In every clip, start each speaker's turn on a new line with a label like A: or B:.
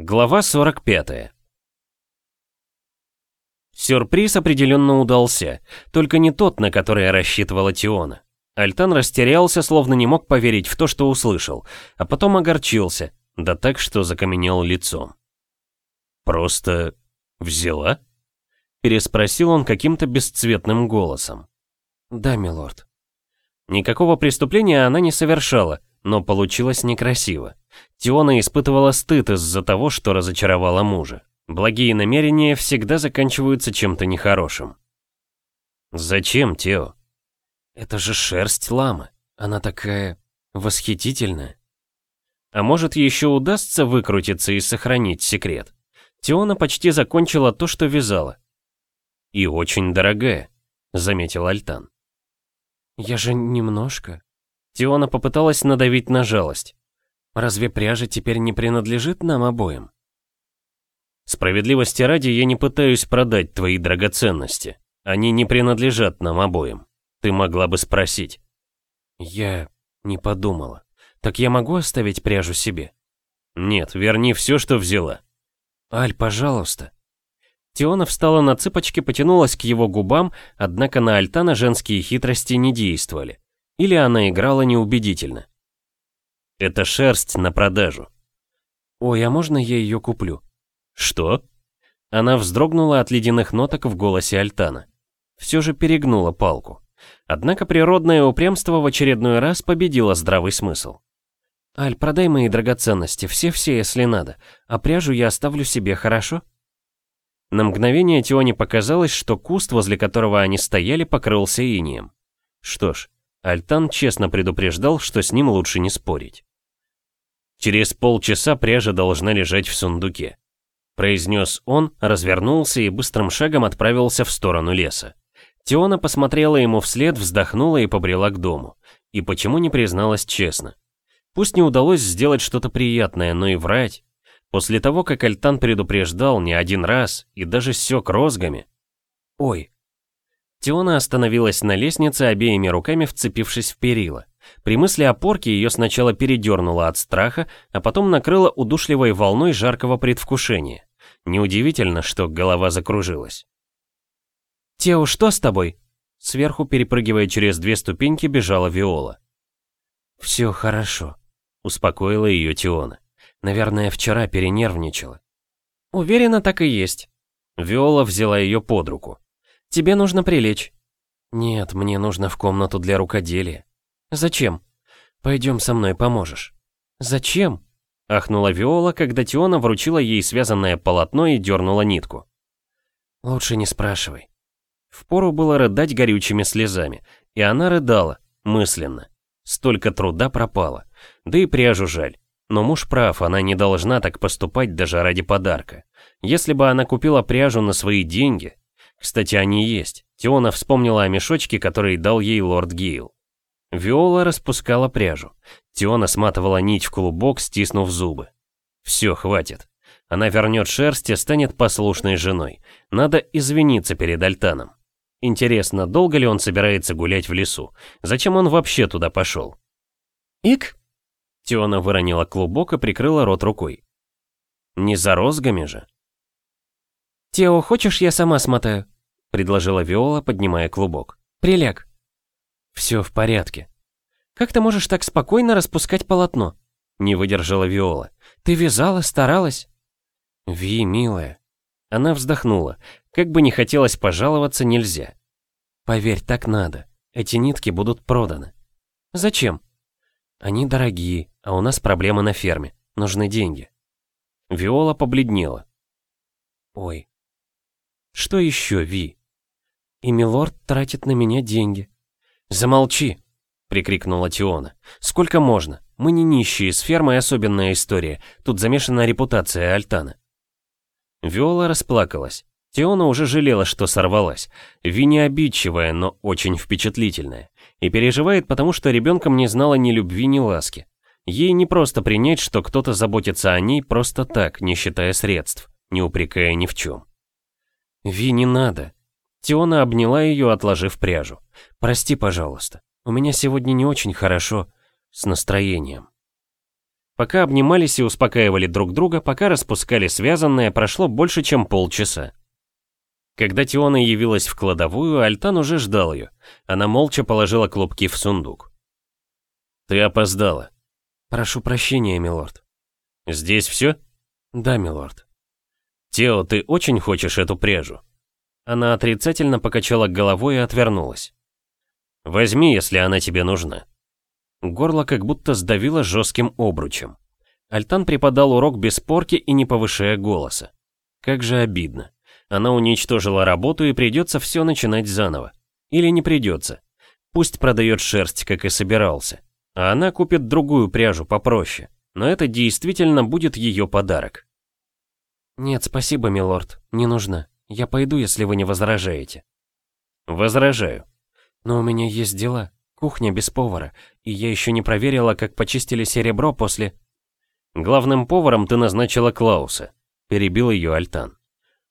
A: Глава 45 Сюрприз определенно удался, только не тот, на который рассчитывала Тиона. Альтан растерялся, словно не мог поверить в то, что услышал, а потом огорчился, да так, что закаменел лицом. «Просто взяла?» — переспросил он каким-то бесцветным голосом.
B: «Да, милорд».
A: Никакого преступления она не совершала, но получилось некрасиво. Тиона испытывала стыд из-за того, что разочаровала мужа. Благие намерения всегда заканчиваются чем-то нехорошим. «Зачем, Тео?»
B: «Это же шерсть ламы. Она такая... восхитительная».
A: А может, еще удастся выкрутиться и сохранить секрет? Теона почти закончила то, что вязала. «И очень дорогая», — заметил Альтан.
B: «Я же немножко...»
A: Теона попыталась надавить на жалость.
B: «Разве пряжа теперь не принадлежит нам обоим?»
A: «Справедливости ради я не пытаюсь продать твои драгоценности. Они не принадлежат нам обоим. Ты могла бы спросить».
B: «Я не подумала. Так я могу оставить пряжу себе?»
A: «Нет, верни все, что взяла».
B: «Аль, пожалуйста».
A: Теона встала на цыпочки, потянулась к его губам, однако на Альтана женские хитрости не действовали. Или она играла неубедительно. Это шерсть на продажу.
B: Ой, а можно я ее куплю?
A: Что? Она вздрогнула от ледяных ноток в голосе Альтана. Все же перегнула палку. Однако природное упрямство в очередной раз победило здравый смысл.
B: «Аль, продай мои драгоценности, все-все, если надо, а пряжу я оставлю себе, хорошо?»
A: На мгновение Тионе показалось, что куст, возле которого они стояли, покрылся инием. Что ж, Альтан честно предупреждал, что с ним лучше не спорить. «Через полчаса пряжа должна лежать в сундуке», произнес он, развернулся и быстрым шагом отправился в сторону леса. Теона посмотрела ему вслед, вздохнула и побрела к дому. И почему не призналась честно? Пусть не удалось сделать что-то приятное, но и врать. После того, как Альтан предупреждал не один раз и даже сёк розгами.
B: «Ой,
A: Теона остановилась на лестнице, обеими руками вцепившись в перила. При мысли о порке ее сначала передернуло от страха, а потом накрыло удушливой волной жаркого предвкушения. Неудивительно, что голова закружилась.
B: «Тео, что с тобой?»
A: Сверху, перепрыгивая через две ступеньки, бежала Виола.
B: «Все хорошо», —
A: успокоила ее Теона.
B: «Наверное, вчера перенервничала».
A: «Уверена, так и есть». Виола взяла ее под руку. Тебе нужно прилечь».
B: «Нет, мне нужно в комнату для рукоделия».
A: «Зачем?»
B: «Пойдем со мной, поможешь».
A: «Зачем?» — ахнула Виола, когда Тиона вручила ей связанное полотно и дернула нитку.
B: «Лучше не спрашивай».
A: Впору было рыдать горючими слезами, и она рыдала, мысленно. Столько труда пропало, да и пряжу жаль. Но муж прав, она не должна так поступать даже ради подарка. Если бы она купила пряжу на свои деньги, кстати, они есть. Теона вспомнила о мешочке, который дал ей лорд Гейл. Виола распускала пряжу. Теона сматывала нить в клубок, стиснув зубы. Все, хватит. Она вернет шерсть и станет послушной женой. Надо извиниться перед Альтаном. Интересно, долго ли он собирается гулять в лесу? Зачем он вообще туда пошел?
B: «Ик?»
A: Теона выронила клубок и прикрыла рот рукой. Не за розгами же?
B: «Тео, хочешь, я сама смотаю?»
A: — предложила Виола, поднимая клубок.
B: «Приляг».
A: «Все в порядке».
B: «Как ты можешь так спокойно распускать полотно?»
A: — не выдержала Виола.
B: «Ты вязала, старалась?»
A: «Ви, милая». Она вздохнула. Как бы не хотелось пожаловаться, нельзя.
B: «Поверь, так надо. Эти нитки будут проданы».
A: «Зачем?»
B: «Они дорогие, а у нас проблемы на ферме. Нужны деньги».
A: Виола побледнела.
B: «Ой,
A: что еще, Ви?
B: И милорд тратит на меня деньги.
A: Замолчи, прикрикнула Тиона. Сколько можно? Мы не нищие, с фермой особенная история. Тут замешана репутация Альтана. Виола расплакалась. Теона уже жалела, что сорвалась. Ви не обидчивая, но очень впечатлительная. И переживает, потому что ребенком не знала ни любви, ни ласки. Ей не просто принять, что кто-то заботится о ней просто так, не считая средств, не упрекая ни в чем.
B: «Ви, не надо».
A: Тиона обняла ее, отложив пряжу.
B: «Прости, пожалуйста. У меня сегодня не очень хорошо с настроением».
A: Пока обнимались и успокаивали друг друга, пока распускали связанное, прошло больше, чем полчаса. Когда Тиона явилась в кладовую, Альтан уже ждал ее. Она молча положила клубки в сундук. «Ты опоздала».
B: «Прошу прощения, милорд».
A: «Здесь все?»
B: «Да, милорд».
A: «Тео, ты очень хочешь эту пряжу?» Она отрицательно покачала головой и отвернулась. «Возьми, если она тебе нужна». Горло как будто сдавило жестким обручем. Альтан преподал урок без порки и не повышая голоса. Как же обидно. Она уничтожила работу и придется все начинать заново. Или не придется. Пусть продает шерсть, как и собирался. А она купит другую пряжу попроще. Но это действительно будет ее подарок.
B: «Нет, спасибо, милорд, не нужно. Я пойду, если вы не возражаете».
A: «Возражаю».
B: «Но у меня есть дела. Кухня без повара, и я еще не проверила, как почистили серебро после...»
A: «Главным поваром ты назначила Клауса», — перебил ее Альтан.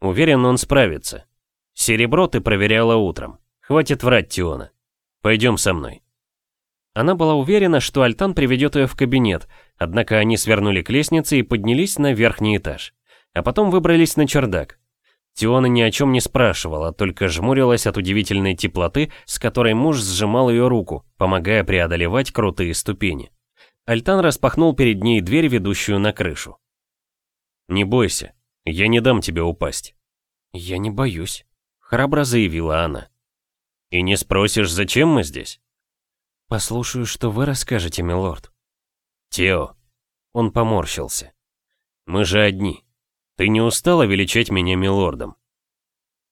A: «Уверен, он справится. Серебро ты проверяла утром. Хватит врать, Тиона. Пойдем со мной». Она была уверена, что Альтан приведет ее в кабинет, однако они свернули к лестнице и поднялись на верхний этаж. А потом выбрались на чердак. Тиона ни о чем не спрашивала, только жмурилась от удивительной теплоты, с которой муж сжимал ее руку, помогая преодолевать крутые ступени. Альтан распахнул перед ней дверь, ведущую на крышу. «Не бойся, я не дам тебе упасть».
B: «Я не боюсь», —
A: храбро заявила она. «И не спросишь, зачем мы здесь?»
B: «Послушаю, что вы расскажете, милорд».
A: «Тео». Он поморщился. «Мы же одни. Ты не устала величать меня милордом?»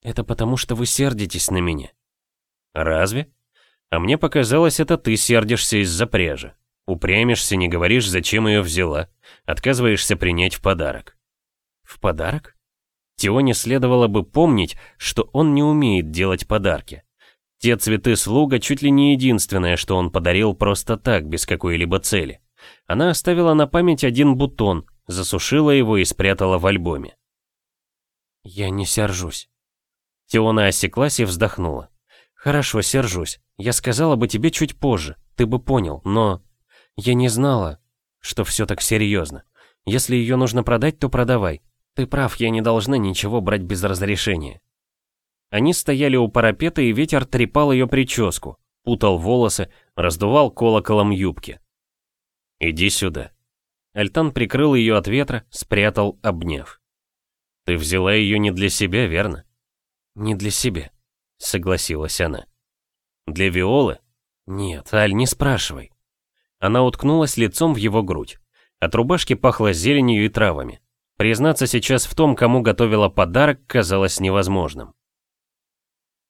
B: «Это потому, что вы сердитесь на меня».
A: «Разве? А мне показалось, это ты сердишься из-за пряжи. Упрямишься, не говоришь, зачем ее взяла. Отказываешься принять в подарок».
B: «В подарок?»
A: Тионе следовало бы помнить, что он не умеет делать подарки. Те цветы слуга чуть ли не единственное, что он подарил просто так, без какой-либо цели. Она оставила на память один бутон, засушила его и спрятала в альбоме.
B: «Я не сержусь».
A: Теона осеклась и вздохнула.
B: «Хорошо, сержусь. Я сказала бы тебе чуть позже, ты бы понял, но... Я не знала, что все так серьезно. Если ее нужно продать, то продавай. Ты прав, я не должна ничего брать без разрешения».
A: Они стояли у парапета, и ветер трепал ее прическу, путал волосы, раздувал колоколом юбки. «Иди сюда», Альтан прикрыл ее от ветра, спрятал, обняв. «Ты взяла ее не для себя, верно?»
B: «Не для себя», — согласилась она.
A: «Для Виолы?»
B: «Нет, Аль, не спрашивай».
A: Она уткнулась лицом в его грудь. От рубашки пахло зеленью и травами. Признаться сейчас в том, кому готовила подарок, казалось невозможным.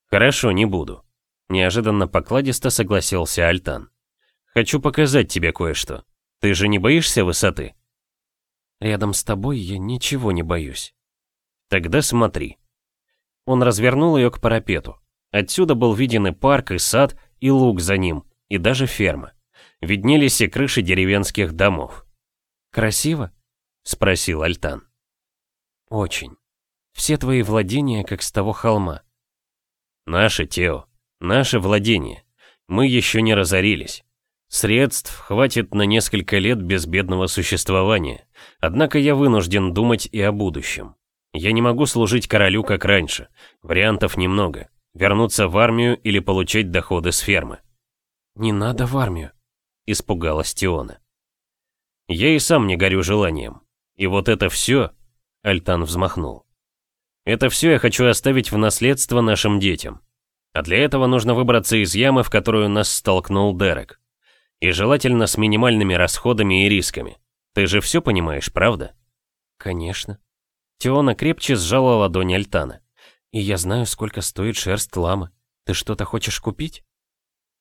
A: «Хорошо, не буду», — неожиданно покладисто согласился Альтан. «Хочу показать тебе кое-что». Ты же не боишься высоты?
B: Рядом с тобой я ничего не боюсь.
A: Тогда смотри. Он развернул ее к парапету. Отсюда был виден и парк, и сад, и луг за ним, и даже ферма. Виднелись и крыши деревенских домов.
B: «Красиво?» — спросил Альтан. «Очень. Все твои владения, как с того холма».
A: «Наши, Тео, наши владения. Мы еще не разорились. Средств хватит на несколько лет безбедного существования, однако я вынужден думать и о будущем. Я не могу служить королю как раньше, вариантов немного. Вернуться в армию или получать доходы с фермы.
B: «Не надо в армию», —
A: испугалась Тиона. «Я и сам не горю желанием. И вот это все...» — Альтан взмахнул. «Это все я хочу оставить в наследство нашим детям. А для этого нужно выбраться из ямы, в которую нас столкнул Дерек. И желательно с минимальными расходами и рисками. Ты же все понимаешь, правда?
B: Конечно.
A: Теона крепче сжала ладонь Альтана.
B: И я знаю, сколько стоит шерсть ламы. Ты что-то хочешь купить?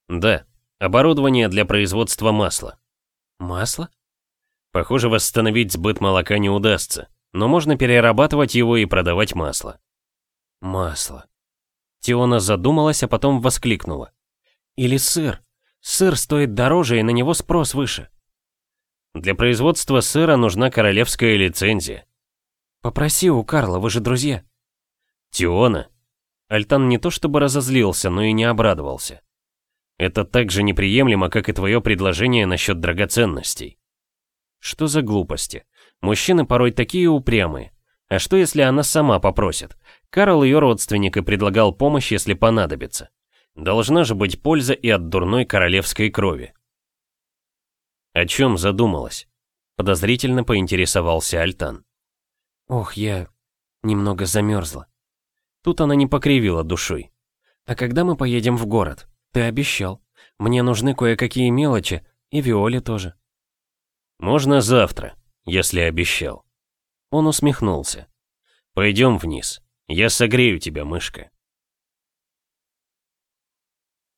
A: Да. Оборудование для производства масла.
B: Масло?
A: Похоже, восстановить сбыт молока не удастся, но можно перерабатывать его и продавать масло.
B: Масло.
A: Теона задумалась, а потом воскликнула.
B: Или сыр. Сыр стоит дороже и на него спрос выше.
A: Для производства сыра нужна королевская лицензия.
B: Попроси у Карла, вы же друзья.
A: Тиона. Альтан не то чтобы разозлился, но и не обрадовался. Это так же неприемлемо, как и твое предложение насчет драгоценностей. Что за глупости? Мужчины порой такие упрямые. А что если она сама попросит? Карл ее родственник и предлагал помощь, если понадобится. Должна же быть польза и от дурной королевской крови. О чем задумалась? Подозрительно поинтересовался Альтан.
B: Ох, я немного замерзла. Тут она не покривила душой. А когда мы поедем в город? Ты обещал. Мне нужны кое-какие мелочи, и Виоле тоже.
A: Можно завтра, если обещал. Он усмехнулся. Пойдем вниз. Я согрею тебя, мышка.